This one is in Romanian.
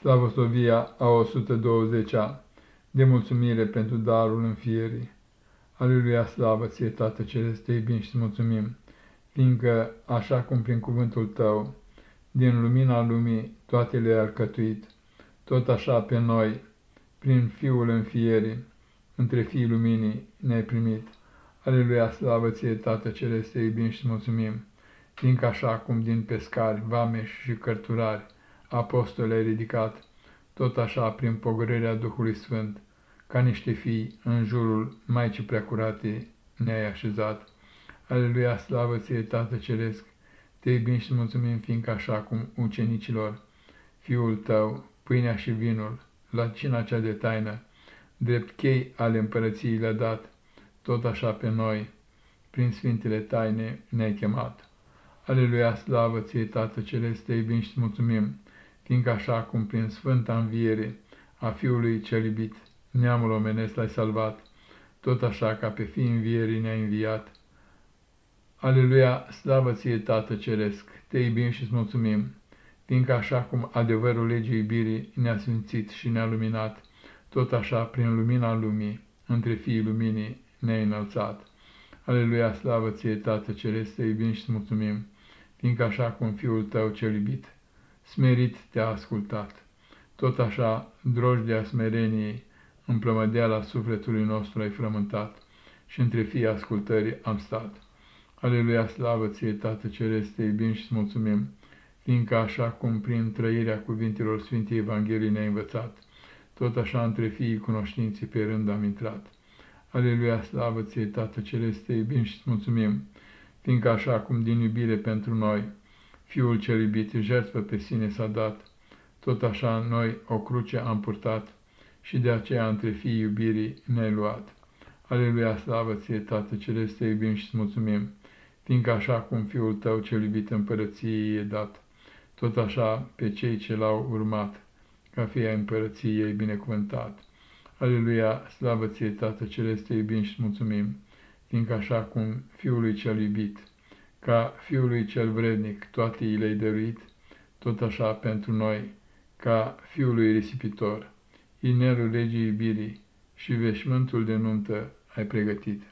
Slavosovia a 120-a de mulțumire pentru darul înfierii. Aleluia, slavă ție, Tată Ceresc, te iubim și mulțumim, fiindcă, așa cum prin cuvântul tău, din lumina lumii toate le-ai alcătuit, tot așa pe noi, prin Fiul înfierii, între fiii luminii ne-ai primit. Aleluia, slavă ție, Tată Ceresc, te iubim și mulțumim, fiindcă așa cum din pescari, vameși și cărturari, apostole ai ridicat, tot așa prin pogorârea Duhului Sfânt, ca niște fii în jurul Maicii Preacurate ne-ai așezat. Aleluia, slavă ție, Tată Ceresc, te iubim și mulțumim, fiindcă așa cum ucenicilor, Fiul tău, pâinea și vinul, la cina cea de taină, drept chei ale împărăției le-a dat, tot așa pe noi, prin sfintele taine, ne-ai chemat. Aleluia, slavă ție, Tată Celeste, te iubim și mulțumim, fiindcă așa cum prin sfânta înviere a Fiului cel iubit, neamul omenesc l-ai salvat, tot așa ca pe fii învierii ne-ai înviat. Aleluia, slavă ție, Tată Ceresc, te iubim și îți mulțumim, fiindcă așa cum adevărul legii iubirii ne-a sfințit și ne-a luminat, tot așa prin lumina lumii, între fiii luminii ne-ai înălțat. Aleluia, slavă ție, Tată Ceresc, te iubim și îți mulțumim, fiindcă așa cum Fiul tău cel iubit, smerit te-a ascultat. Tot așa, drojdea smereniei, în plămădeala sufletului nostru ai frământat și între fii ascultării am stat. Aleluia, slavă ție, Tată Ceresc, te iubim și mulțumim, fiindcă așa cum prin trăirea cuvintelor Sfintei Evangheliei ne-ai învățat, tot așa între fiii cunoștinții pe rând am intrat. Aleluia, slavă ție, Tată Ceresc, te iubim și mulțumim, fiindcă așa cum din iubire pentru noi, Fiul cel iubit, jertfă pe sine s-a dat, tot așa noi o cruce am purtat și de aceea între fii iubirii ne-ai luat. Aleluia, slavă ție, Tată Celeste, te iubim și mulțumim, fiindcă așa cum Fiul tău cel iubit împărăției e dat, tot așa pe cei ce l-au urmat, ca fie a împărăției binecuvântat. Aleluia, slavă ție, Tată Celeste, te iubim și mulțumim, fiindcă așa cum Fiului cel iubit, ca Fiului cel vrednic toate i le-ai dăruit, tot așa pentru noi, ca Fiului risipitor, inelul legii iubirii și veșmântul de nuntă ai pregătit.